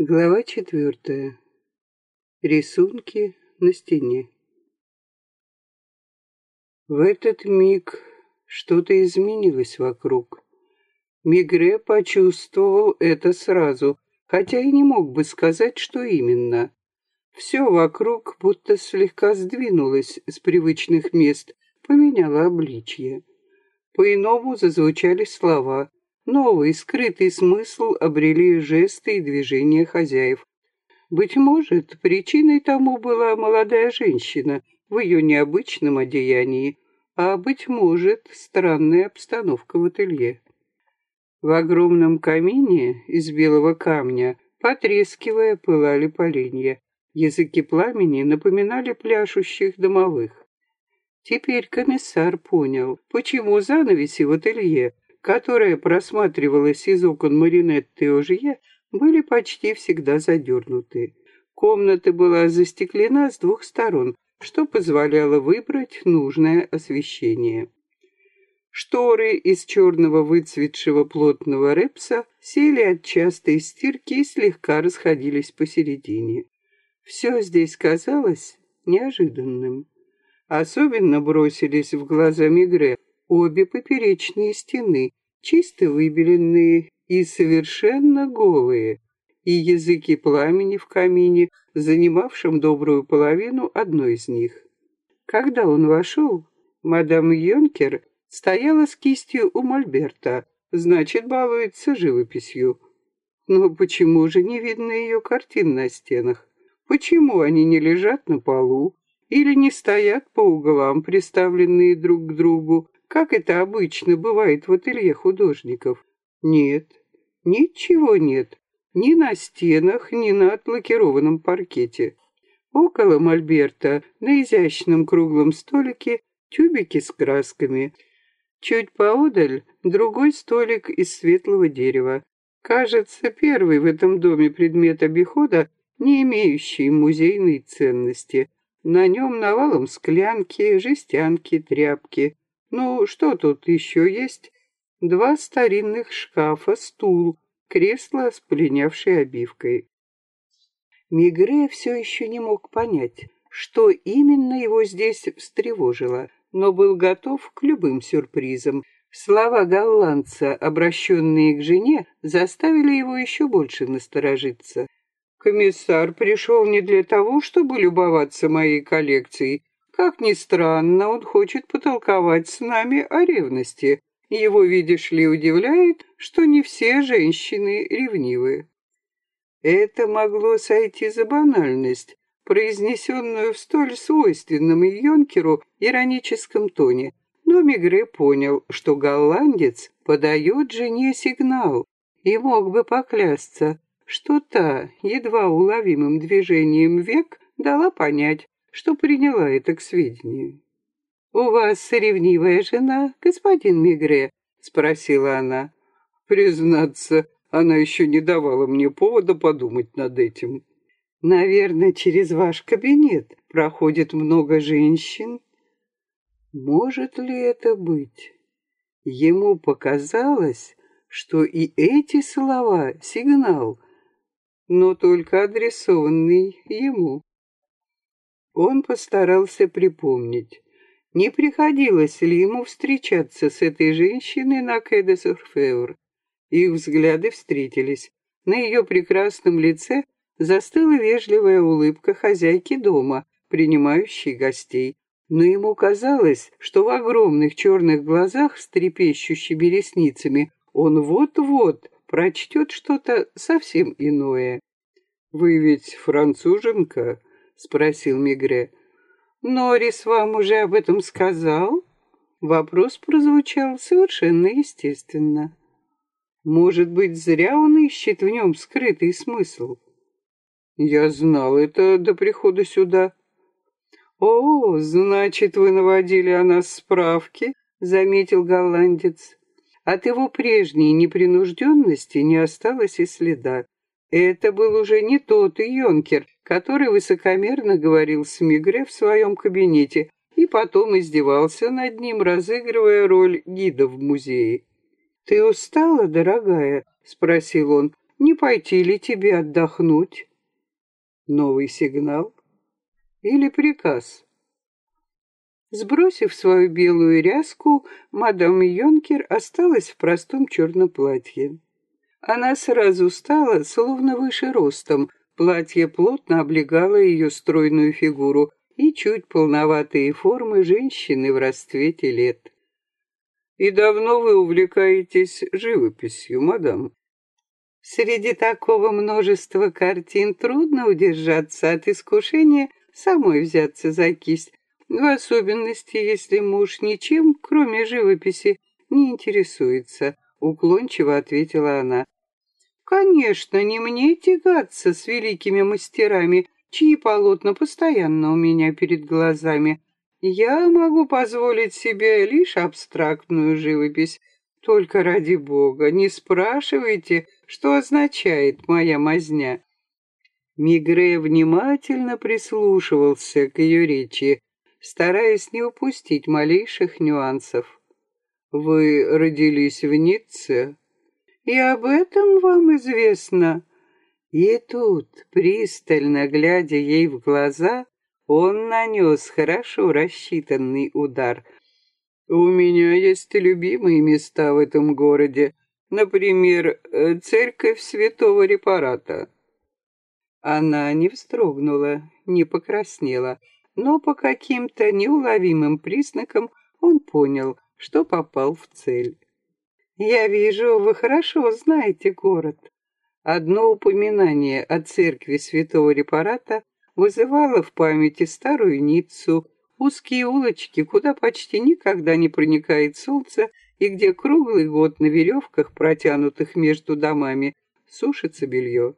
Глава четвертая. Рисунки на стене. В этот миг что-то изменилось вокруг. Мигре почувствовал это сразу, хотя и не мог бы сказать, что именно. Все вокруг будто слегка сдвинулось с привычных мест, поменяло обличье. По-иному зазвучали слова, Новый, скрытый смысл обрели жесты и движения хозяев. Быть может, причиной тому была молодая женщина в ее необычном одеянии, а, быть может, странная обстановка в ателье. В огромном камине из белого камня, потрескивая, пылали поленья. Языки пламени напоминали пляшущих домовых. Теперь комиссар понял, почему занавеси в ателье которая просматривалась из окон Маринетты и Ожье, были почти всегда задернуты. Комната была застеклена с двух сторон, что позволяло выбрать нужное освещение. Шторы из черного выцветшего плотного репса сели от частой стирки и слегка расходились посередине. Все здесь казалось неожиданным. Особенно бросились в глаза Мигре обе поперечные стены, чисто выбеленные и совершенно голые, и языки пламени в камине, занимавшем добрую половину одной из них. Когда он вошел, мадам Йонкер стояла с кистью у мольберта, значит, балуется живописью. Но почему же не видно ее картин на стенах? Почему они не лежат на полу или не стоят по углам, приставленные друг к другу, как это обычно бывает в ателье художников. Нет, ничего нет, ни на стенах, ни на отлакированном паркете. Около мольберта на изящном круглом столике тюбики с красками. Чуть поодаль другой столик из светлого дерева. Кажется, первый в этом доме предмет обихода, не имеющий музейной ценности. На нем навалом склянки, жестянки, тряпки. Ну, что тут еще есть? Два старинных шкафа, стул, кресло с полинявшей обивкой. Мигре все еще не мог понять, что именно его здесь встревожило, но был готов к любым сюрпризам. Слова голландца, обращенные к жене, заставили его еще больше насторожиться. Комиссар пришел не для того, чтобы любоваться моей коллекцией, как ни странно, он хочет потолковать с нами о ревности. Его, видишь ли, удивляет, что не все женщины ревнивы. Это могло сойти за банальность, произнесенную в столь свойственном Йонкеру ироническом тоне, но Мигре понял, что голландец подает жене сигнал и мог бы поклясться, что та, едва уловимым движением век, дала понять, что приняла это к сведению. «У вас ревнивая жена, господин Мигре?» — спросила она. «Признаться, она еще не давала мне повода подумать над этим». «Наверное, через ваш кабинет проходит много женщин?» «Может ли это быть?» Ему показалось, что и эти слова — сигнал, но только адресованный ему. Он постарался припомнить, не приходилось ли ему встречаться с этой женщиной на Кэдесорфеур. Их взгляды встретились. На ее прекрасном лице застыла вежливая улыбка хозяйки дома, принимающей гостей. Но ему казалось, что в огромных черных глазах с трепещущими ресницами он вот-вот прочтет что-то совсем иное. «Вы ведь француженка?» Спросил Мигре. Норрис вам уже об этом сказал? Вопрос прозвучал совершенно естественно. Может быть, зря он ищет в нем скрытый смысл. Я знал это до прихода сюда. О, значит, вы наводили о нас справки, заметил голландец. От его прежней непринужденности не осталось и следа. Это был уже не тот Йонкер, который высокомерно говорил с Мигре в своем кабинете и потом издевался над ним, разыгрывая роль гида в музее. «Ты устала, дорогая?» — спросил он. Не пойти ли тебе отдохнуть? Новый сигнал? Или приказ? Сбросив свою белую ряску, мадам Йонкер осталась в простом черном платье. Она сразу стала словно выше ростом, платье плотно облегало ее стройную фигуру и чуть полноватые формы женщины в расцвете лет. «И давно вы увлекаетесь живописью, мадам?» Среди такого множества картин трудно удержаться от искушения самой взяться за кисть, в особенности, если муж ничем, кроме живописи, не интересуется, уклончиво ответила она. Конечно, не мне тягаться с великими мастерами, чьи полотна постоянно у меня перед глазами. Я могу позволить себе лишь абстрактную живопись, только ради бога, не спрашивайте, что означает моя мазня. Мигре внимательно прислушивался к ее речи, стараясь не упустить малейших нюансов. «Вы родились в Ницце?» «И об этом вам известно?» И тут, пристально глядя ей в глаза, он нанес хорошо рассчитанный удар — у меня есть любимые места в этом городе. Например, э, церковь святого репарата. Она не вздрогнула, не покраснела, но по каким-то неуловимым признакам он понял, что попал в цель. «Я вижу, вы хорошо знаете город». Одно упоминание о церкви святого репарата вызывало в памяти старую Ниццу, узкие улочки, куда почти никогда не проникает солнце и где круглый год на веревках, протянутых между домами, сушится белье.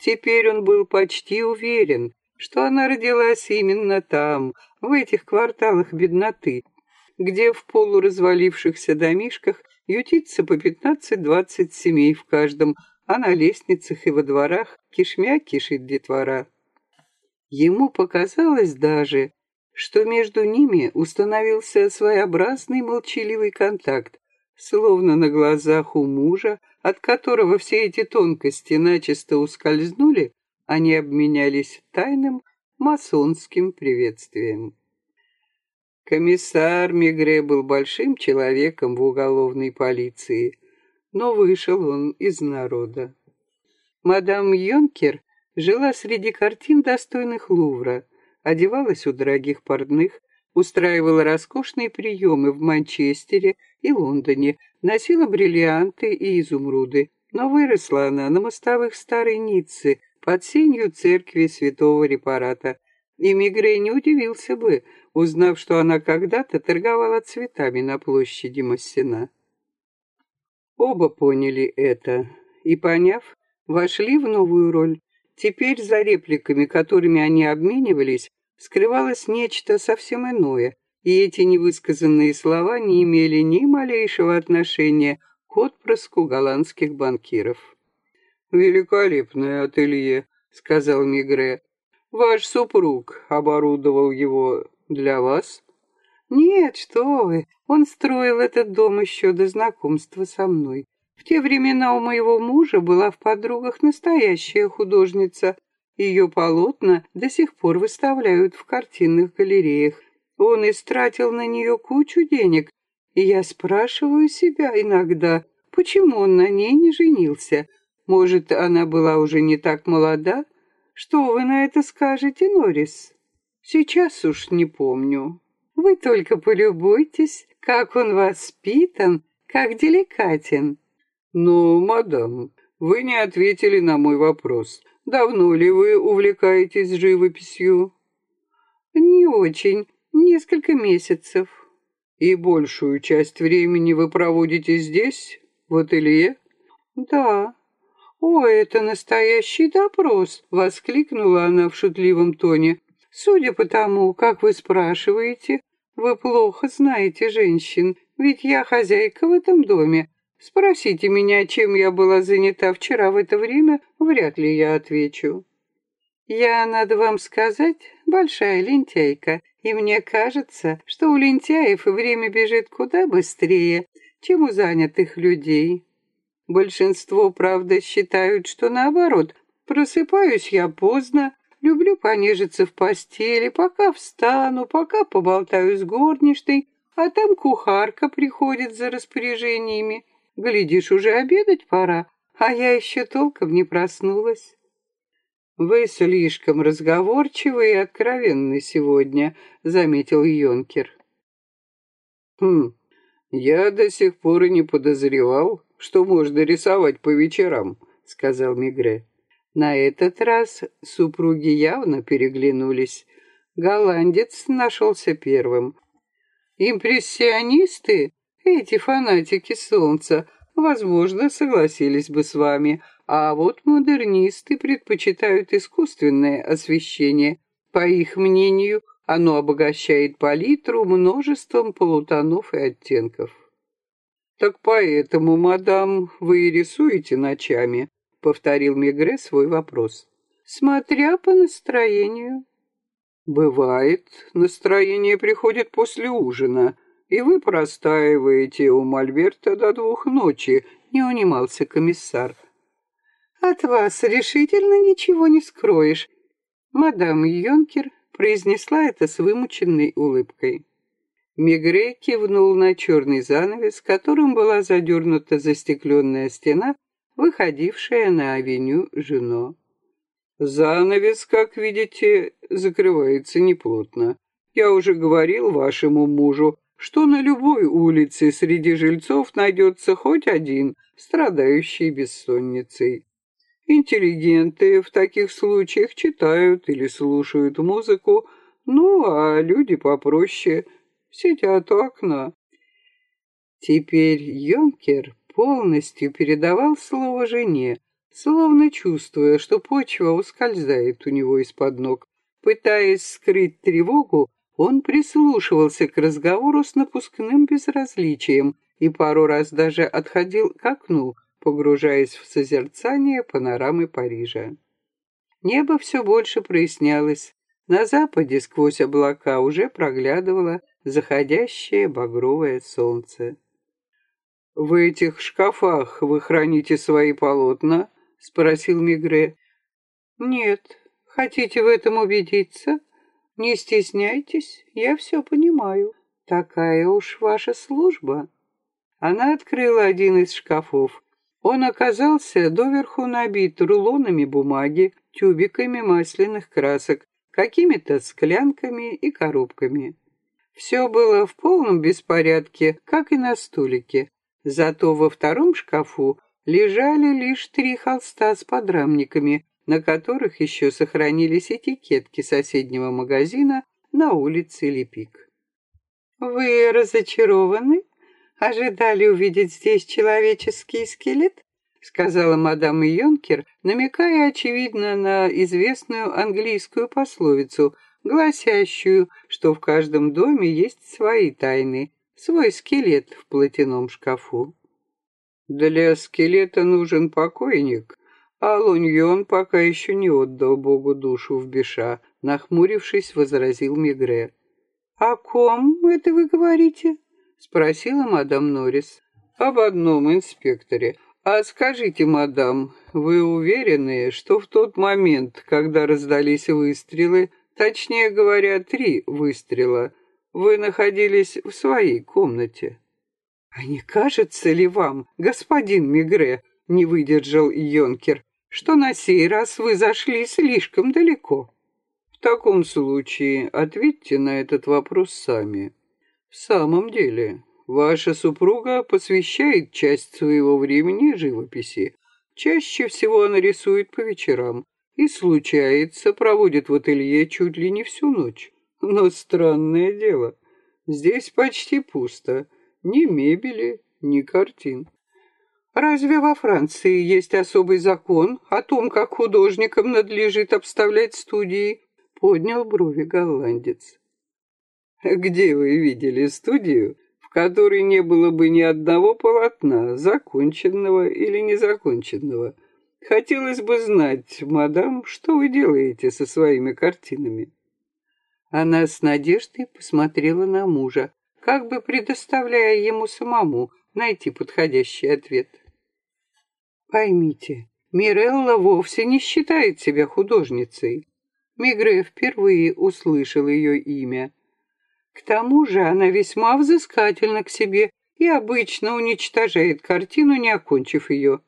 Теперь он был почти уверен, что она родилась именно там, в этих кварталах бедноты, где в полуразвалившихся домишках ютится по 15-20 семей в каждом, а на лестницах и во дворах кишмя кишит детвора. Ему показалось даже, что между ними установился своеобразный молчаливый контакт, словно на глазах у мужа, от которого все эти тонкости начисто ускользнули, они обменялись тайным масонским приветствием. Комиссар Мегре был большим человеком в уголовной полиции, но вышел он из народа. Мадам Йонкер жила среди картин, достойных Лувра, одевалась у дорогих портных, устраивала роскошные приемы в Манчестере и Лондоне, носила бриллианты и изумруды. Но выросла она на мостовых старой Ниццы, под сенью церкви святого репарата. И Мигрей не удивился бы, узнав, что она когда-то торговала цветами на площади Массена. Оба поняли это и, поняв, вошли в новую роль, Теперь за репликами, которыми они обменивались, скрывалось нечто совсем иное, и эти невысказанные слова не имели ни малейшего отношения к отпрыску голландских банкиров. «Великолепное ателье», — сказал Мигре. «Ваш супруг оборудовал его для вас?» «Нет, что вы, он строил этот дом еще до знакомства со мной. В те времена у моего мужа была в подругах настоящая художница. Ее полотна до сих пор выставляют в картинных галереях. Он истратил на нее кучу денег, и я спрашиваю себя иногда, почему он на ней не женился. Может, она была уже не так молода? Что вы на это скажете, Норрис? Сейчас уж не помню. Вы только полюбуйтесь, как он воспитан, как деликатен. «Но, мадам, вы не ответили на мой вопрос. Давно ли вы увлекаетесь живописью?» «Не очень. Несколько месяцев». «И большую часть времени вы проводите здесь, в ателье?» «Да». «О, это настоящий допрос!» — воскликнула она в шутливом тоне. «Судя по тому, как вы спрашиваете, вы плохо знаете женщин, ведь я хозяйка в этом доме, Спросите меня, чем я была занята вчера в это время, вряд ли я отвечу. Я, надо вам сказать, большая лентяйка, и мне кажется, что у лентяев время бежит куда быстрее, чем у занятых людей. Большинство, правда, считают, что наоборот. Просыпаюсь я поздно, люблю понежиться в постели, пока встану, пока поболтаю с горничной, а там кухарка приходит за распоряжениями. Глядишь, уже обедать пора, а я еще толком не проснулась. «Вы слишком разговорчивы и откровенны сегодня», — заметил Йонкер. «Хм, я до сих пор и не подозревал, что можно рисовать по вечерам», — сказал Мигре. На этот раз супруги явно переглянулись. Голландец нашелся первым. «Импрессионисты, эти фанатики солнца, возможно, согласились бы с вами, а вот модернисты предпочитают искусственное освещение. По их мнению, оно обогащает палитру множеством полутонов и оттенков. «Так поэтому, мадам, вы и рисуете ночами?» — повторил Мегре свой вопрос. «Смотря по настроению». «Бывает, настроение приходит после ужина, и вы простаиваете у Мольберта до двух ночи», — не унимался комиссар. От вас решительно ничего не скроешь. Мадам Йонкер произнесла это с вымученной улыбкой. Мигре кивнул на черный занавес, которым была задернута застекленная стена, выходившая на авеню Жено. Занавес, как видите, закрывается неплотно. Я уже говорил вашему мужу, что на любой улице среди жильцов найдется хоть один, страдающий бессонницей. Интеллигенты в таких случаях читают или слушают музыку, ну, а люди попроще сидят у окна. Теперь Йонкер полностью передавал слово жене, словно чувствуя, что почва ускользает у него из-под ног. Пытаясь скрыть тревогу, он прислушивался к разговору с напускным безразличием и пару раз даже отходил к окну, погружаясь в созерцание панорамы Парижа. Небо все больше прояснялось. На западе сквозь облака уже проглядывало заходящее багровое солнце. «В этих шкафах вы храните свои полотна?» — спросил Мигре. «Нет. Хотите в этом убедиться? Не стесняйтесь, я все понимаю. Такая уж ваша служба». Она открыла один из шкафов он оказался доверху набит рулонами бумаги, тюбиками масляных красок, какими-то склянками и коробками. Все было в полном беспорядке, как и на столике. Зато во втором шкафу лежали лишь три холста с подрамниками, на которых еще сохранились этикетки соседнего магазина на улице Лепик. «Вы разочарованы?» ожидали увидеть здесь человеческий скелет?» — сказала мадам Йонкер, намекая, очевидно, на известную английскую пословицу, гласящую, что в каждом доме есть свои тайны, свой скелет в платяном шкафу. «Для скелета нужен покойник», а Луньон пока еще не отдал Богу душу в Биша, нахмурившись, возразил Мигре. «О ком это вы говорите?» Спросила мадам Норрис. Об одном инспекторе. А скажите, мадам, вы уверены, что в тот момент, когда раздались выстрелы, точнее говоря, три выстрела, вы находились в своей комнате? А не кажется ли вам, господин Мигре, не выдержал Йонкер, что на сей раз вы зашли слишком далеко? В таком случае ответьте на этот вопрос сами. В самом деле, ваша супруга посвящает часть своего времени живописи. Чаще всего она рисует по вечерам и, случается, проводит в ателье чуть ли не всю ночь. Но странное дело, здесь почти пусто. Ни мебели, ни картин. Разве во Франции есть особый закон о том, как художникам надлежит обставлять студии? Поднял брови голландец. Где вы видели студию, в которой не было бы ни одного полотна, законченного или незаконченного? Хотелось бы знать, мадам, что вы делаете со своими картинами?» Она с надеждой посмотрела на мужа, как бы предоставляя ему самому найти подходящий ответ. Поймите, Мирелла вовсе не считает себя художницей. Мигре впервые услышал ее имя. К тому же она весьма взыскательна к себе и обычно уничтожает картину, не окончив ее.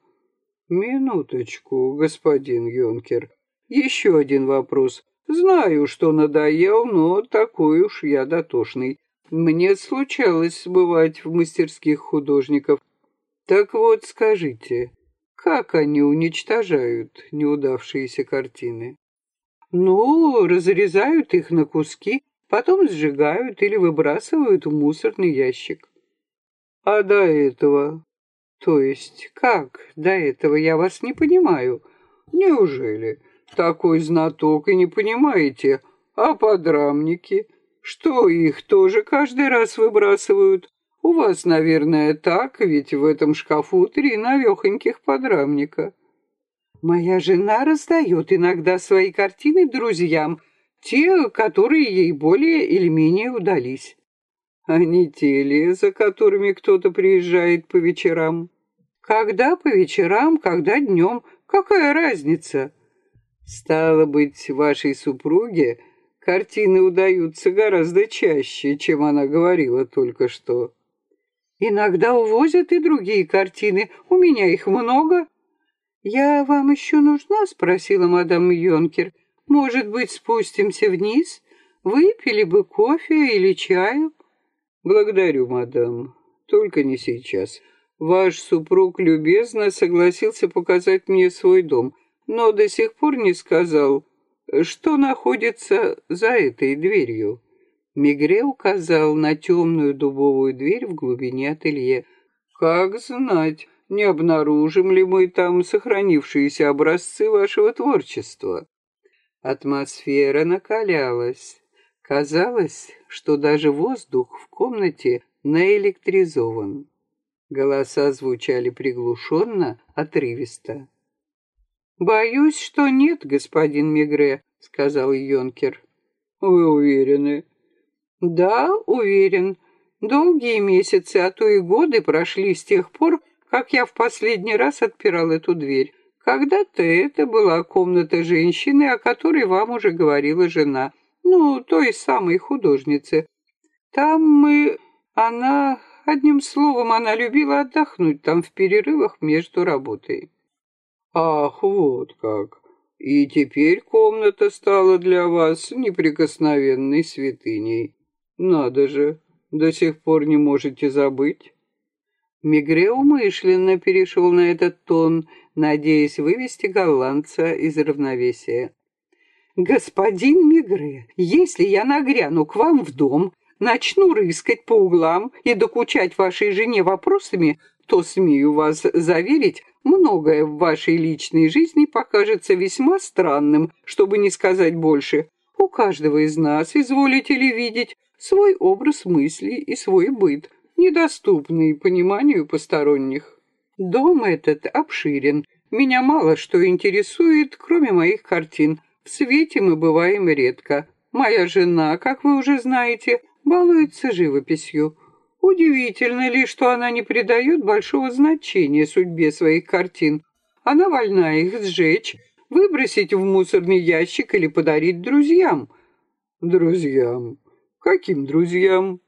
Минуточку, господин Йонкер. Еще один вопрос. Знаю, что надоел, но такой уж я дотошный. Мне случалось бывать в мастерских художников. Так вот, скажите, как они уничтожают неудавшиеся картины? Ну, разрезают их на куски, потом сжигают или выбрасывают в мусорный ящик. А до этого? То есть, как до этого, я вас не понимаю. Неужели? Такой знаток и не понимаете. А подрамники? Что, их тоже каждый раз выбрасывают? У вас, наверное, так, ведь в этом шкафу три навехоньких подрамника. Моя жена раздает иногда свои картины друзьям, те, которые ей более или менее удались. А не те ли, за которыми кто-то приезжает по вечерам? Когда по вечерам, когда днем, какая разница? Стало быть, вашей супруге картины удаются гораздо чаще, чем она говорила только что. Иногда увозят и другие картины, у меня их много, «Я вам еще нужна?» — спросила мадам Йонкер. «Может быть, спустимся вниз? Выпили бы кофе или чаю?» «Благодарю, мадам. Только не сейчас. Ваш супруг любезно согласился показать мне свой дом, но до сих пор не сказал, что находится за этой дверью». Мигре указал на темную дубовую дверь в глубине ателье. «Как знать, не обнаружим ли мы там сохранившиеся образцы вашего творчества. Атмосфера накалялась. Казалось, что даже воздух в комнате наэлектризован. Голоса звучали приглушенно, отрывисто. «Боюсь, что нет, господин Мигре», — сказал Йонкер. «Вы уверены?» «Да, уверен. Долгие месяцы, а то и годы прошли с тех пор, как я в последний раз отпирал эту дверь. Когда-то это была комната женщины, о которой вам уже говорила жена, ну, той самой художницы. Там мы... Она... Одним словом, она любила отдохнуть там в перерывах между работой. Ах, вот как. И теперь комната стала для вас неприкосновенной святыней. Надо же, до сих пор не можете забыть. Мигре умышленно перешел на этот тон, надеясь вывести голландца из равновесия. «Господин Мигре, если я нагряну к вам в дом, начну рыскать по углам и докучать вашей жене вопросами, то, смею вас заверить, многое в вашей личной жизни покажется весьма странным, чтобы не сказать больше. У каждого из нас, изволите ли видеть, свой образ мыслей и свой быт, недоступный пониманию посторонних. Дом этот обширен. Меня мало что интересует, кроме моих картин. В свете мы бываем редко. Моя жена, как вы уже знаете, балуется живописью. Удивительно ли, что она не придает большого значения судьбе своих картин. Она вольна их сжечь, выбросить в мусорный ящик или подарить друзьям. Друзьям? Каким друзьям?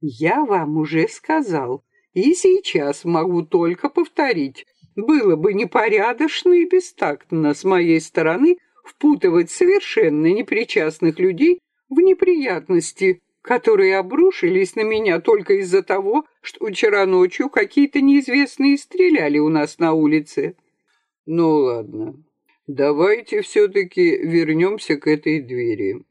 Я вам уже сказал, и сейчас могу только повторить. Было бы непорядочно и бестактно с моей стороны впутывать совершенно непричастных людей в неприятности, которые обрушились на меня только из-за того, что вчера ночью какие-то неизвестные стреляли у нас на улице. Ну ладно, давайте все-таки вернемся к этой двери.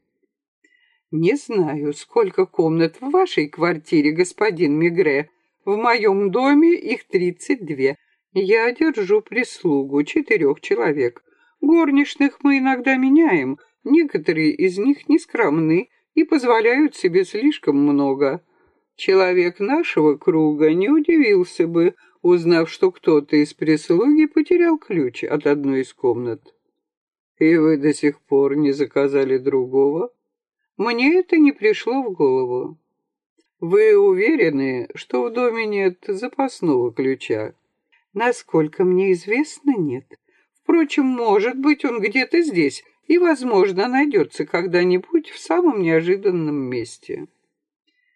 «Не знаю, сколько комнат в вашей квартире, господин Мигре. В моем доме их тридцать две. Я держу прислугу, четырех человек. Горничных мы иногда меняем. Некоторые из них нескромны и позволяют себе слишком много. Человек нашего круга не удивился бы, узнав, что кто-то из прислуги потерял ключ от одной из комнат. И вы до сих пор не заказали другого? Мне это не пришло в голову. Вы уверены, что в доме нет запасного ключа? Насколько мне известно, нет. Впрочем, может быть, он где-то здесь и, возможно, найдется когда-нибудь в самом неожиданном месте.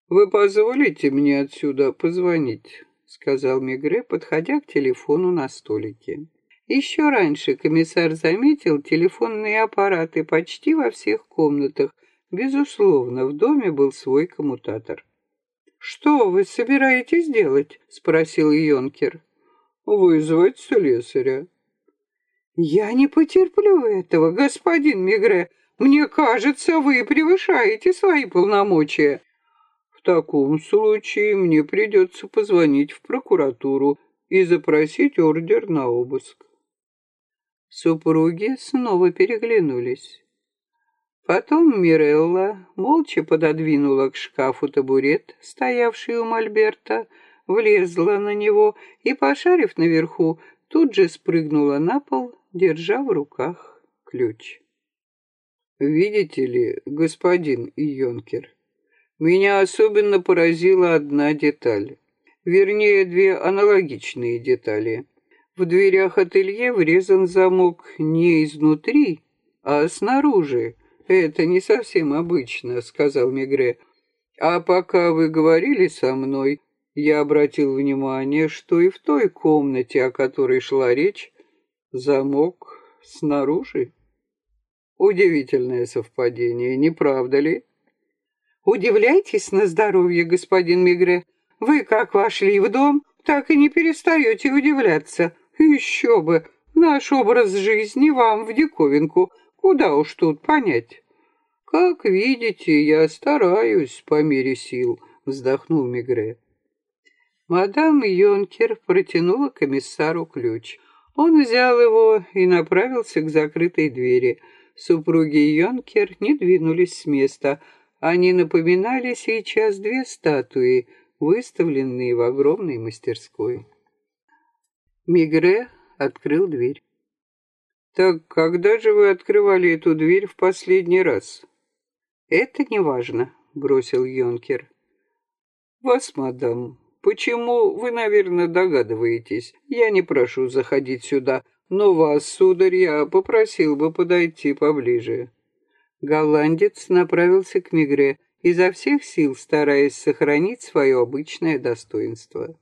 «Вы позволите мне отсюда позвонить?» — сказал Мегре, подходя к телефону на столике. Еще раньше комиссар заметил телефонные аппараты почти во всех комнатах. Безусловно, в доме был свой коммутатор. «Что вы собираетесь делать?» — спросил Йонкер. «Вызвать слесаря». «Я не потерплю этого, господин Мигре. Мне кажется, вы превышаете свои полномочия». «В таком случае мне придется позвонить в прокуратуру и запросить ордер на обыск». Супруги снова переглянулись. Потом Мирелла молча пододвинула к шкафу табурет, стоявший у Мольберта, влезла на него и, пошарив наверху, тут же спрыгнула на пол, держа в руках ключ. «Видите ли, господин Йонкер, меня особенно поразила одна деталь, вернее, две аналогичные детали. В дверях ателье врезан замок не изнутри, а снаружи, «Это не совсем обычно», — сказал Мегре. «А пока вы говорили со мной, я обратил внимание, что и в той комнате, о которой шла речь, замок снаружи. Удивительное совпадение, не правда ли?» «Удивляйтесь на здоровье, господин Мегре. Вы как вошли в дом, так и не перестаете удивляться. Еще бы, наш образ жизни вам в диковинку, Куда уж тут понять? Как видите, я стараюсь по мере сил, вздохнул Мигре. Мадам Йонкер протянула комиссару ключ. Он взял его и направился к закрытой двери. Супруги Йонкер не двинулись с места. Они напоминали сейчас две статуи, выставленные в огромной мастерской. Мигре открыл дверь. «Так когда же вы открывали эту дверь в последний раз?» «Это не важно», — бросил Йонкер. «Вас, мадам, почему, вы, наверное, догадываетесь. Я не прошу заходить сюда, но вас, сударь, я попросил бы подойти поближе». Голландец направился к Мигре, изо всех сил стараясь сохранить свое обычное достоинство.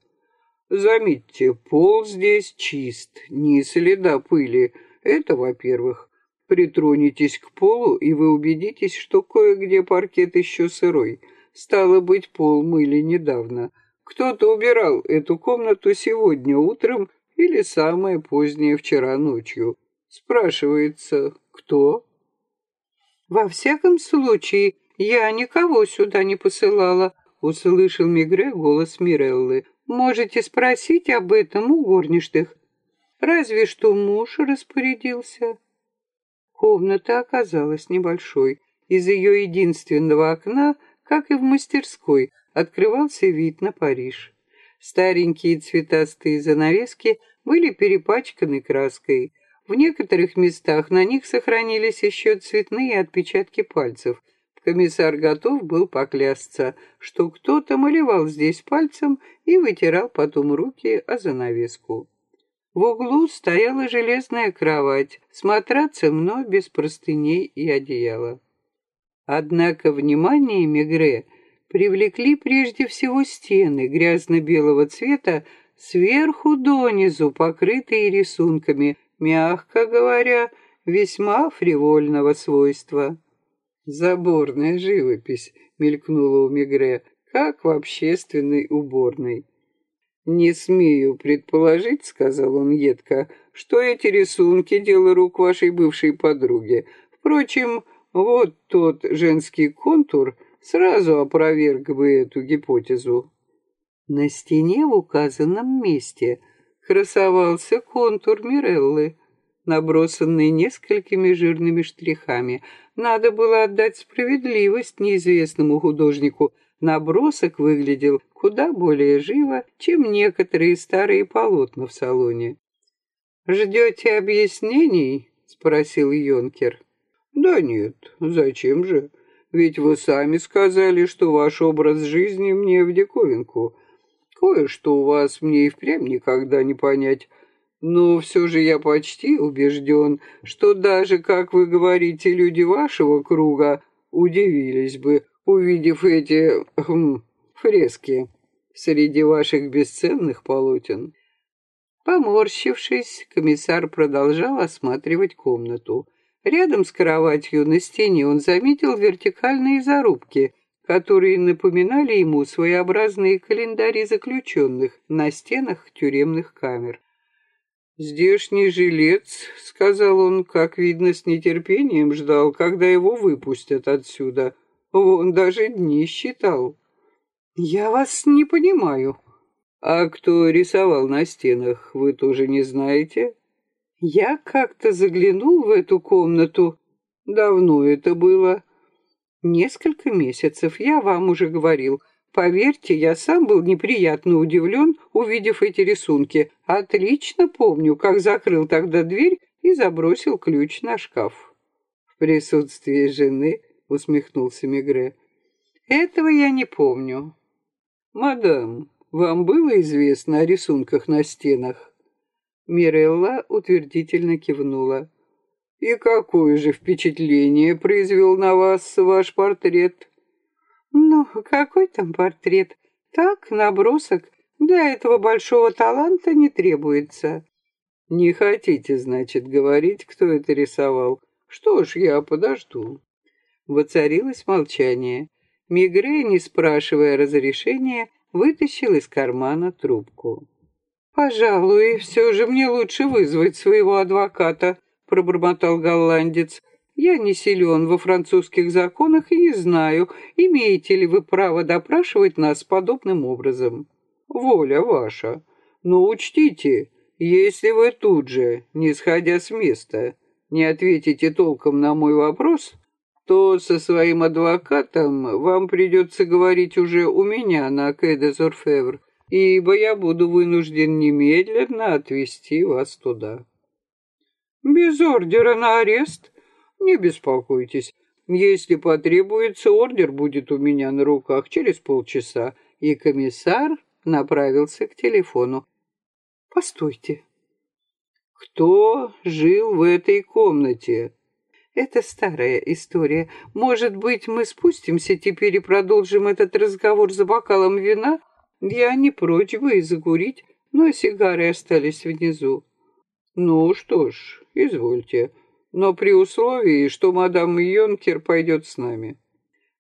«Заметьте, пол здесь чист, ни следа пыли, это, во-первых. Притронитесь к полу, и вы убедитесь, что кое-где паркет еще сырой. Стало быть, пол мыли недавно. Кто-то убирал эту комнату сегодня утром или самое позднее вчера ночью. Спрашивается, кто? Во всяком случае, я никого сюда не посылала, услышал Мигре голос Миреллы. Можете спросить об этом у горничных. Разве что муж распорядился. Комната оказалась небольшой. Из ее единственного окна, как и в мастерской, открывался вид на Париж. Старенькие цветастые занавески были перепачканы краской. В некоторых местах на них сохранились еще цветные отпечатки пальцев. Комиссар готов был поклясться, что кто-то малевал здесь пальцем и вытирал потом руки о занавеску. В углу стояла железная кровать с матрацем, но без простыней и одеяла. Однако внимание Мегре привлекли прежде всего стены грязно-белого цвета, сверху донизу покрытые рисунками, мягко говоря, весьма фривольного свойства. «Заборная живопись», — мелькнула у Мегре, — «как в общественной уборной». «Не смею предположить, — сказал он едко, — что эти рисунки — дело рук вашей бывшей подруги. Впрочем, вот тот женский контур сразу опроверг бы эту гипотезу». На стене в указанном месте красовался контур Миреллы, набросанный несколькими жирными штрихами. Надо было отдать справедливость неизвестному художнику — Набросок выглядел куда более живо, чем некоторые старые полотна в салоне. «Ждете объяснений?» — спросил Йонкер. «Да нет, зачем же? Ведь вы сами сказали, что ваш образ жизни мне в диковинку. Кое-что у вас мне и впрямь никогда не понять. Но все же я почти убежден, что даже, как вы говорите, люди вашего круга удивились бы, увидев эти хм, фрески среди ваших бесценных полотен. Поморщившись, комиссар продолжал осматривать комнату. Рядом с кроватью на стене он заметил вертикальные зарубки, которые напоминали ему своеобразные календари заключенных на стенах тюремных камер. «Здешний жилец», — сказал он, как видно, с нетерпением ждал, когда его выпустят отсюда. Он даже дни считал. «Я вас не понимаю», а кто рисовал на стенах, вы тоже не знаете? Я как-то заглянул в эту комнату. Давно это было. Несколько месяцев, я вам уже говорил. Поверьте, я сам был неприятно удивлен, увидев эти рисунки. Отлично помню, как закрыл тогда дверь и забросил ключ на шкаф. В присутствии жены усмехнулся Мигре. Этого я не помню. Мадам, вам было известно о рисунках на стенах?» Мирелла утвердительно кивнула. «И какое же впечатление произвел на вас ваш портрет?» «Ну, какой там портрет? Так, набросок. Для этого большого таланта не требуется». «Не хотите, значит, говорить, кто это рисовал? Что ж, я подожду». Воцарилось молчание. Мигре, не спрашивая разрешения, вытащил из кармана трубку. «Пожалуй, все же мне лучше вызвать своего адвоката», — пробормотал голландец. «Я не силен во французских законах и не знаю, имеете ли вы право допрашивать нас подобным образом». «Воля ваша. Но учтите, если вы тут же, не сходя с места, не ответите толком на мой вопрос, то со своим адвокатом вам придется говорить уже у меня на Кэдезорфевр, ибо я буду вынужден немедленно отвезти вас туда. Без ордера на арест? Не беспокойтесь. Если потребуется, ордер будет у меня на руках через полчаса. И комиссар направился к телефону. Постойте. Кто жил в этой комнате? Это старая история. Может быть, мы спустимся теперь и продолжим этот разговор за бокалом вина? Я не прочь бы и закурить, но сигары остались внизу. Ну что ж, извольте, но при условии, что мадам Йонкер пойдет с нами.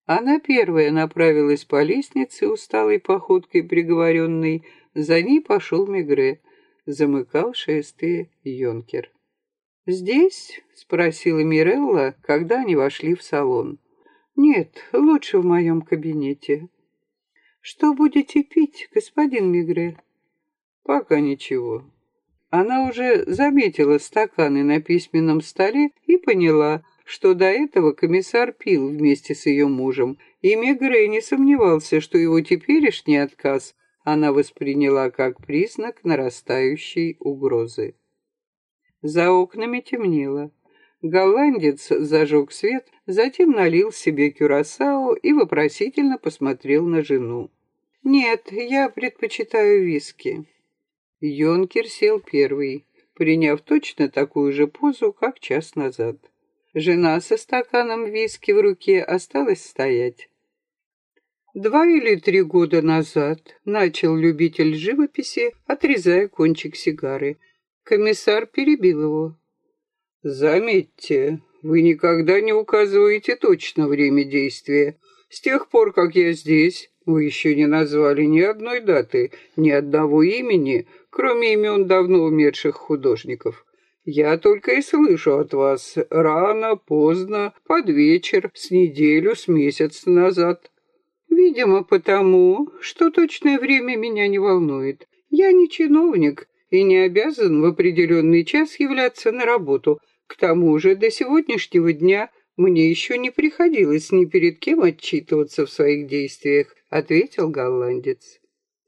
Она первая направилась по лестнице усталой походкой приговоренной, за ней пошел Мегре, замыкал шествие Йонкер. «Здесь?» — спросила Мирелла, когда они вошли в салон. «Нет, лучше в моем кабинете». «Что будете пить, господин Мигре?» «Пока ничего». Она уже заметила стаканы на письменном столе и поняла, что до этого комиссар пил вместе с ее мужем, и Мегре не сомневался, что его теперешний отказ она восприняла как признак нарастающей угрозы. За окнами темнело. Голландец зажег свет, затем налил себе кюрасао и вопросительно посмотрел на жену. «Нет, я предпочитаю виски». Йонкер сел первый, приняв точно такую же позу, как час назад. Жена со стаканом виски в руке осталась стоять. Два или три года назад начал любитель живописи, отрезая кончик сигары. Комиссар перебил его. «Заметьте, вы никогда не указываете точно время действия. С тех пор, как я здесь, вы еще не назвали ни одной даты, ни одного имени, кроме имен давно умерших художников. Я только и слышу от вас рано, поздно, под вечер, с неделю, с месяц назад. Видимо, потому, что точное время меня не волнует. Я не чиновник и не обязан в определенный час являться на работу. К тому же до сегодняшнего дня мне еще не приходилось ни перед кем отчитываться в своих действиях, ответил голландец.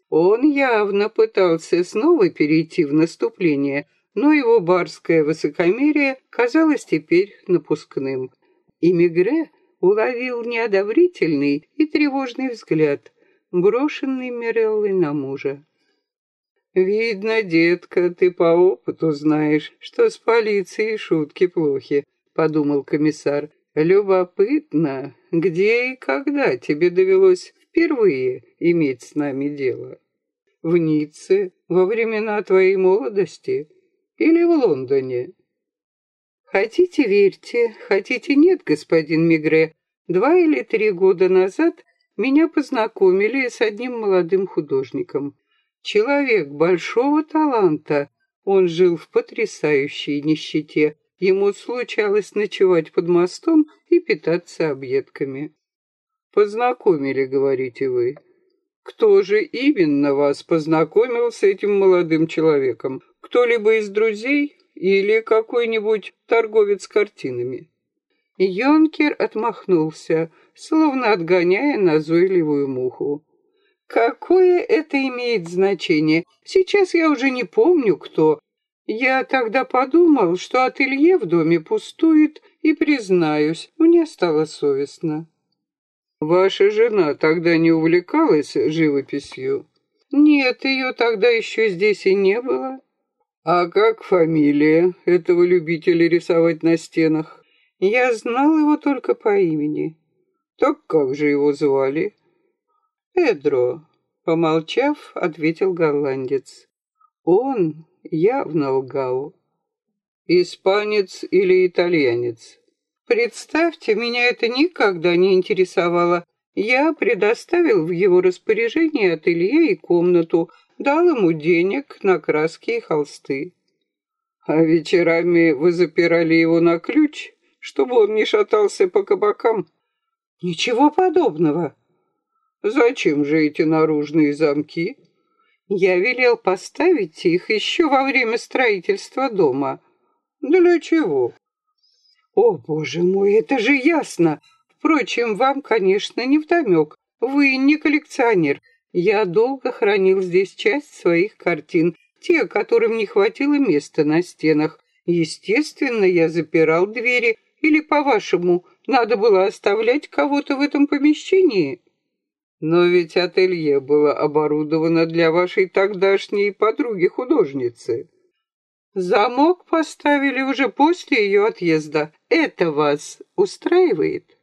Он явно пытался снова перейти в наступление, но его барское высокомерие казалось теперь напускным. И Мигре уловил неодобрительный и тревожный взгляд, брошенный Миреллой на мужа. «Видно, детка, ты по опыту знаешь, что с полицией шутки плохи», — подумал комиссар. «Любопытно, где и когда тебе довелось впервые иметь с нами дело? В Ницце, во времена твоей молодости или в Лондоне?» «Хотите, верьте, хотите, нет, господин Мигре. Два или три года назад меня познакомили с одним молодым художником. Человек большого таланта. Он жил в потрясающей нищете. Ему случалось ночевать под мостом и питаться объедками. «Познакомили, говорите вы. Кто же именно вас познакомил с этим молодым человеком? Кто-либо из друзей или какой-нибудь торговец картинами?» Йонкер отмахнулся, словно отгоняя назойливую муху. Какое это имеет значение? Сейчас я уже не помню, кто. Я тогда подумал, что ателье в доме пустует, и, признаюсь, мне стало совестно. Ваша жена тогда не увлекалась живописью? Нет, ее тогда еще здесь и не было. А как фамилия этого любителя рисовать на стенах? Я знал его только по имени. Так как же его звали? «Педро», — помолчав, ответил голландец. «Он явно лгал. Испанец или итальянец? Представьте, меня это никогда не интересовало. Я предоставил в его распоряжение ателье и комнату, дал ему денег на краски и холсты. А вечерами вы запирали его на ключ, чтобы он не шатался по кабакам? Ничего подобного. Зачем же эти наружные замки? Я велел поставить их еще во время строительства дома. Для чего? О, боже мой, это же ясно. Впрочем, вам, конечно, не вдомек. Вы не коллекционер. Я долго хранил здесь часть своих картин, те, которым не хватило места на стенах. Естественно, я запирал двери. Или, по-вашему, надо было оставлять кого-то в этом помещении? Но ведь ателье было оборудовано для вашей тогдашней подруги-художницы. Замок поставили уже после ее отъезда. Это вас устраивает?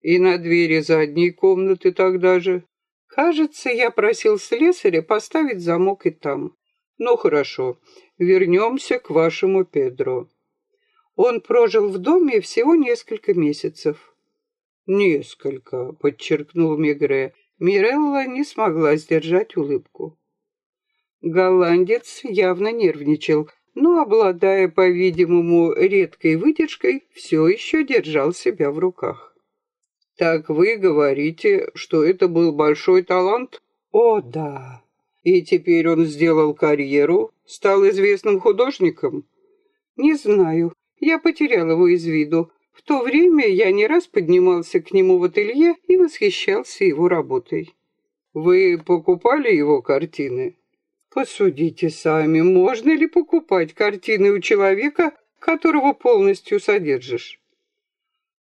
И на двери задней комнаты тогда же. Кажется, я просил слесаря поставить замок и там. Ну хорошо, вернемся к вашему Педро. Он прожил в доме всего несколько месяцев. «Несколько», — подчеркнул Мегре. Мирелла не смогла сдержать улыбку. Голландец явно нервничал, но, обладая, по-видимому, редкой выдержкой, все еще держал себя в руках. «Так вы говорите, что это был большой талант?» «О, да. И теперь он сделал карьеру, стал известным художником?» «Не знаю. Я потерял его из виду. В то время я не раз поднимался к нему в ателье и восхищался его работой. Вы покупали его картины? Посудите сами, можно ли покупать картины у человека, которого полностью содержишь?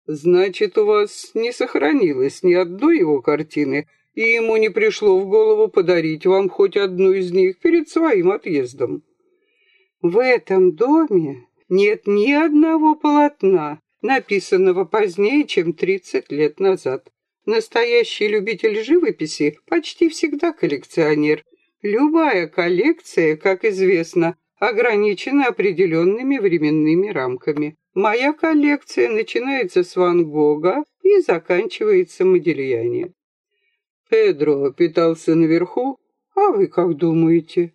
Значит, у вас не сохранилось ни одной его картины, и ему не пришло в голову подарить вам хоть одну из них перед своим отъездом. В этом доме нет ни одного полотна, написанного позднее, чем 30 лет назад. Настоящий любитель живописи почти всегда коллекционер. Любая коллекция, как известно, ограничена определенными временными рамками. Моя коллекция начинается с Ван Гога и заканчивается Модильяне. Педро питался наверху, а вы как думаете?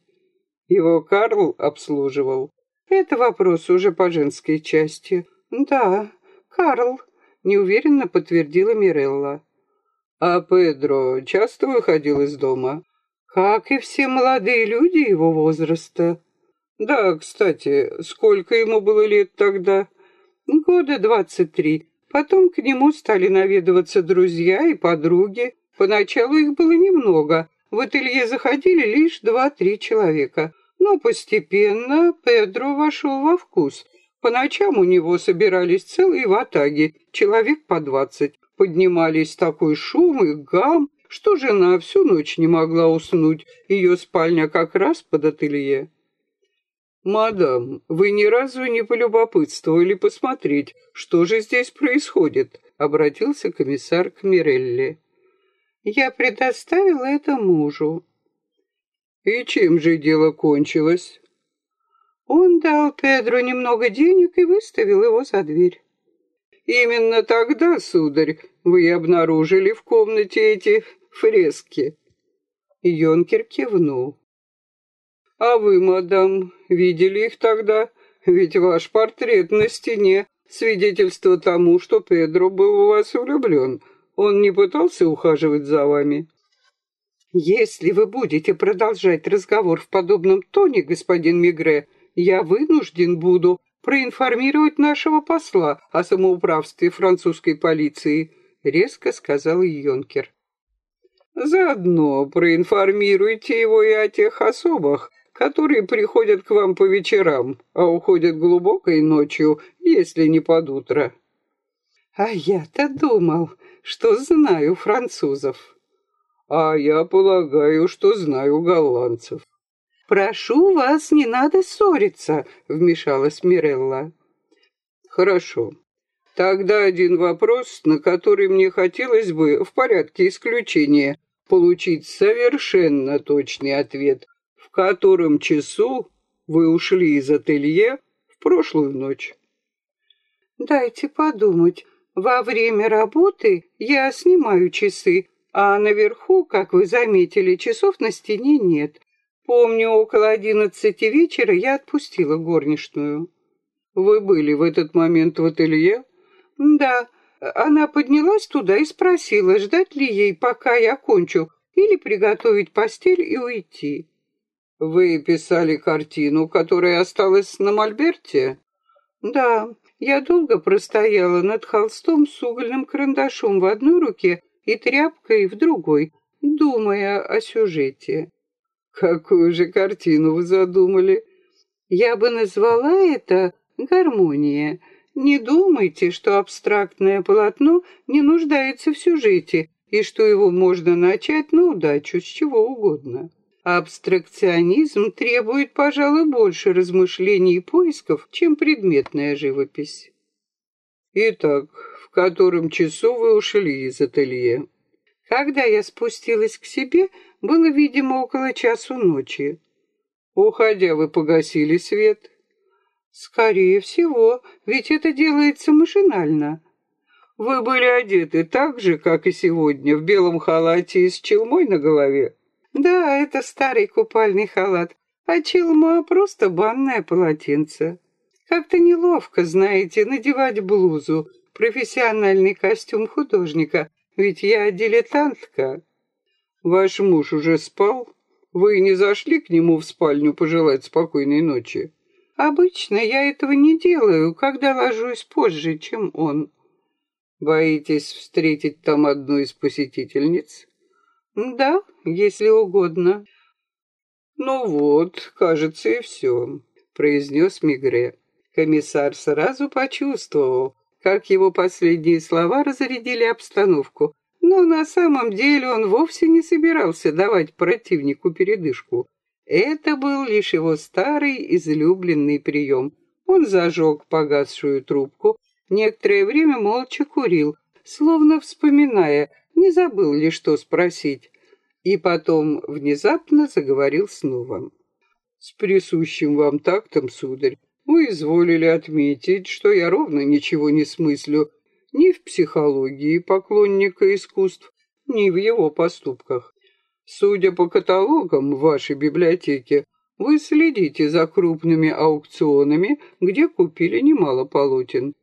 Его Карл обслуживал. Это вопрос уже по женской части. «Да, Карл», — неуверенно подтвердила Мирелла. «А Педро часто выходил из дома?» «Как и все молодые люди его возраста». «Да, кстати, сколько ему было лет тогда?» «Года двадцать три. Потом к нему стали наведываться друзья и подруги. Поначалу их было немного. В ателье заходили лишь два-три человека. Но постепенно Педро вошел во вкус. По ночам у него собирались целые ватаги, человек по двадцать. Поднимались такой шум и гам, что жена всю ночь не могла уснуть, ее спальня как раз под ателье. «Мадам, вы ни разу не полюбопытствовали посмотреть, что же здесь происходит?» — обратился комиссар к Мирелли. «Я предоставила это мужу». «И чем же дело кончилось?» Он дал Педру немного денег и выставил его за дверь. Именно тогда, сударь, вы обнаружили в комнате эти фрески. Йонкер кивнул. А вы, мадам, видели их тогда? Ведь ваш портрет на стене свидетельство тому, что Педро был в вас влюблен. Он не пытался ухаживать за вами? Если вы будете продолжать разговор в подобном тоне, господин Мигре, я вынужден буду проинформировать нашего посла о самоуправстве французской полиции», — резко сказал Йонкер. «Заодно проинформируйте его и о тех особах, которые приходят к вам по вечерам, а уходят глубокой ночью, если не под утро». «А я-то думал, что знаю французов». «А я полагаю, что знаю голландцев». «Прошу вас, не надо ссориться», — вмешалась Мирелла. «Хорошо. Тогда один вопрос, на который мне хотелось бы в порядке исключения получить совершенно точный ответ. В котором часу вы ушли из ателье в прошлую ночь?» «Дайте подумать. Во время работы я снимаю часы, а наверху, как вы заметили, часов на стене нет. Помню, около одиннадцати вечера я отпустила горничную. Вы были в этот момент в ателье? Да. Она поднялась туда и спросила, ждать ли ей, пока я кончу, или приготовить постель и уйти. Вы писали картину, которая осталась на мольберте? Да. Я долго простояла над холстом с угольным карандашом в одной руке и тряпкой в другой, думая о сюжете. Какую же картину вы задумали? Я бы назвала это гармония. Не думайте, что абстрактное полотно не нуждается в сюжете и что его можно начать на удачу с чего угодно. Абстракционизм требует, пожалуй, больше размышлений и поисков, чем предметная живопись. Итак, в котором часу вы ушли из ателье? Когда я спустилась к себе, было, видимо, около часу ночи. Уходя, вы погасили свет? Скорее всего, ведь это делается машинально. Вы были одеты так же, как и сегодня, в белом халате и с челмой на голове? Да, это старый купальный халат, а челма просто банное полотенце. Как-то неловко, знаете, надевать блузу, профессиональный костюм художника, ведь я дилетантка. Ваш муж уже спал? Вы не зашли к нему в спальню пожелать спокойной ночи? Обычно я этого не делаю, когда ложусь позже, чем он. Боитесь встретить там одну из посетительниц? Да, если угодно. Ну вот, кажется, и все, произнес Мигре. Комиссар сразу почувствовал, как его последние слова разрядили обстановку, но на самом деле он вовсе не собирался давать противнику передышку. Это был лишь его старый излюбленный прием. Он зажег погасшую трубку, некоторое время молча курил, словно вспоминая, не забыл ли что спросить, и потом внезапно заговорил снова. «С присущим вам тактом, сударь, вы изволили отметить, что я ровно ничего не смыслю ни в психологии поклонника искусств, ни в его поступках. Судя по каталогам в вашей библиотеке, вы следите за крупными аукционами, где купили немало полотен.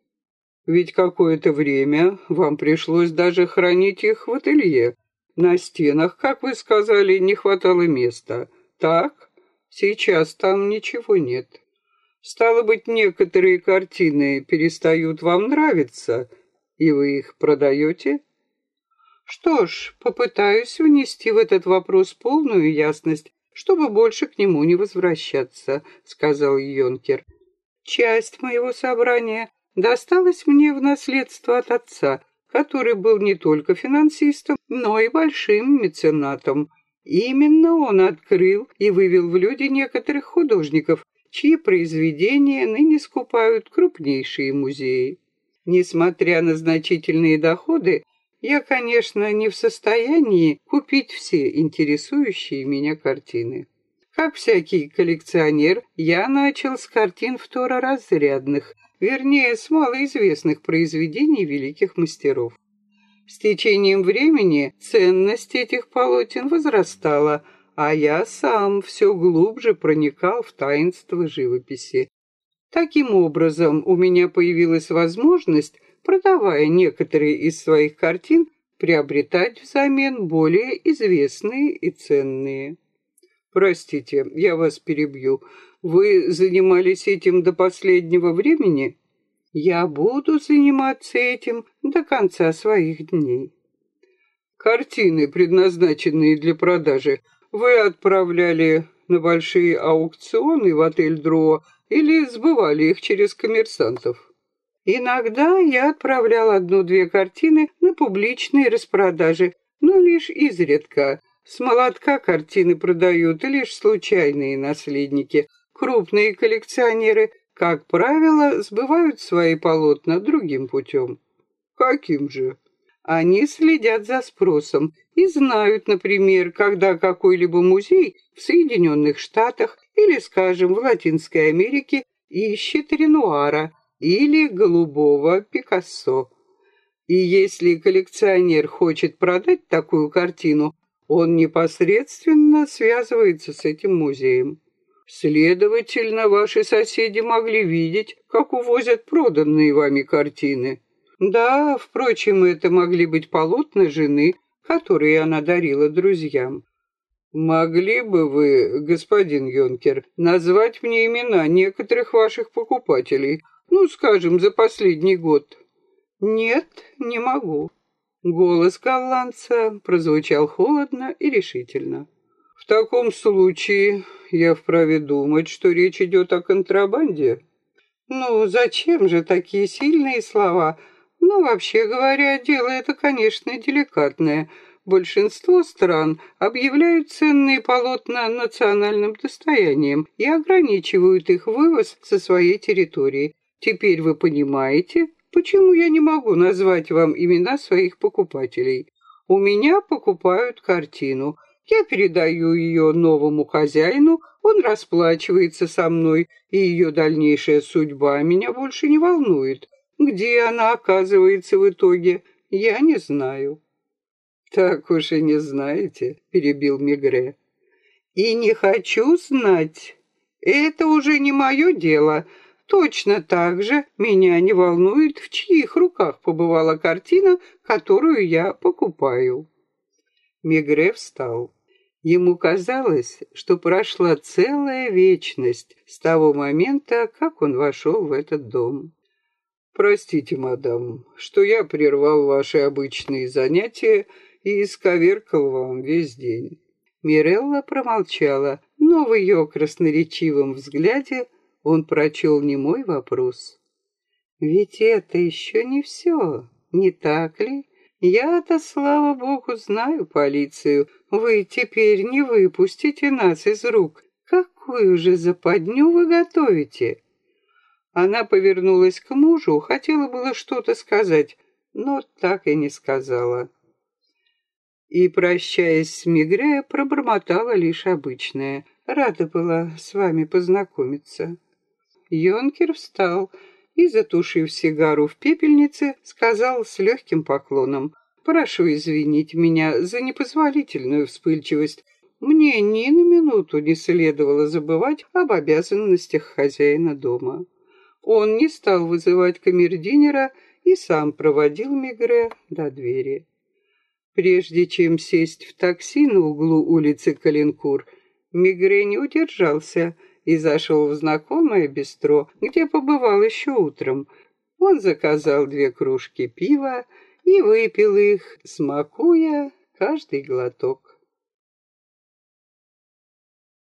Ведь какое-то время вам пришлось даже хранить их в ателье. На стенах, как вы сказали, не хватало места. Так? Сейчас там ничего нет. Стало быть, некоторые картины перестают вам нравиться — и вы их продаете? Что ж, попытаюсь внести в этот вопрос полную ясность, чтобы больше к нему не возвращаться, сказал Йонкер. Часть моего собрания досталась мне в наследство от отца, который был не только финансистом, но и большим меценатом. Именно он открыл и вывел в люди некоторых художников, чьи произведения ныне скупают крупнейшие музеи. Несмотря на значительные доходы, я, конечно, не в состоянии купить все интересующие меня картины. Как всякий коллекционер, я начал с картин второразрядных, вернее, с малоизвестных произведений великих мастеров. С течением времени ценность этих полотен возрастала, а я сам все глубже проникал в таинство живописи. Таким образом, у меня появилась возможность, продавая некоторые из своих картин, приобретать взамен более известные и ценные. Простите, я вас перебью. Вы занимались этим до последнего времени? Я буду заниматься этим до конца своих дней. Картины, предназначенные для продажи, вы отправляли на большие аукционы в отель Дро или сбывали их через коммерсантов? Иногда я отправлял одну-две картины на публичные распродажи, но лишь изредка – с молотка картины продают лишь случайные наследники. Крупные коллекционеры, как правило, сбывают свои полотна другим путем. Каким же? Они следят за спросом и знают, например, когда какой-либо музей в Соединенных Штатах или, скажем, в Латинской Америке ищет Ренуара или голубого Пикассо. И если коллекционер хочет продать такую картину, он непосредственно связывается с этим музеем. Следовательно, ваши соседи могли видеть, как увозят проданные вами картины. Да, впрочем, это могли быть полотна жены, которые она дарила друзьям. Могли бы вы, господин Йонкер, назвать мне имена некоторых ваших покупателей, ну, скажем, за последний год? Нет, не могу. Голос голландца прозвучал холодно и решительно. «В таком случае я вправе думать, что речь идет о контрабанде». «Ну, зачем же такие сильные слова? Ну, вообще говоря, дело это, конечно, деликатное. Большинство стран объявляют ценные полотна национальным достоянием и ограничивают их вывоз со своей территории. Теперь вы понимаете, Почему я не могу назвать вам имена своих покупателей? У меня покупают картину. Я передаю ее новому хозяину, он расплачивается со мной, и ее дальнейшая судьба меня больше не волнует. Где она оказывается в итоге, я не знаю». «Так уж и не знаете», — перебил Мигре. «И не хочу знать. Это уже не мое дело. Точно так же меня не волнует, в чьих руках побывала картина, которую я покупаю. Мегре встал. Ему казалось, что прошла целая вечность с того момента, как он вошел в этот дом. «Простите, мадам, что я прервал ваши обычные занятия и исковеркал вам весь день». Мирелла промолчала, но в ее красноречивом взгляде он прочел не мой вопрос. Ведь это еще не все, не так ли? Я-то, слава богу, знаю полицию. Вы теперь не выпустите нас из рук. Какую же западню вы готовите? Она повернулась к мужу, хотела было что-то сказать, но так и не сказала. И, прощаясь с Мигре, пробормотала лишь обычное. Рада была с вами познакомиться. Йонкер встал и, затушив сигару в пепельнице, сказал с легким поклоном, «Прошу извинить меня за непозволительную вспыльчивость. Мне ни на минуту не следовало забывать об обязанностях хозяина дома». Он не стал вызывать камердинера и сам проводил Мигре до двери. Прежде чем сесть в такси на углу улицы Калинкур, Мигре не удержался – и зашел в знакомое бистро, где побывал еще утром. Он заказал две кружки пива и выпил их, смакуя каждый глоток.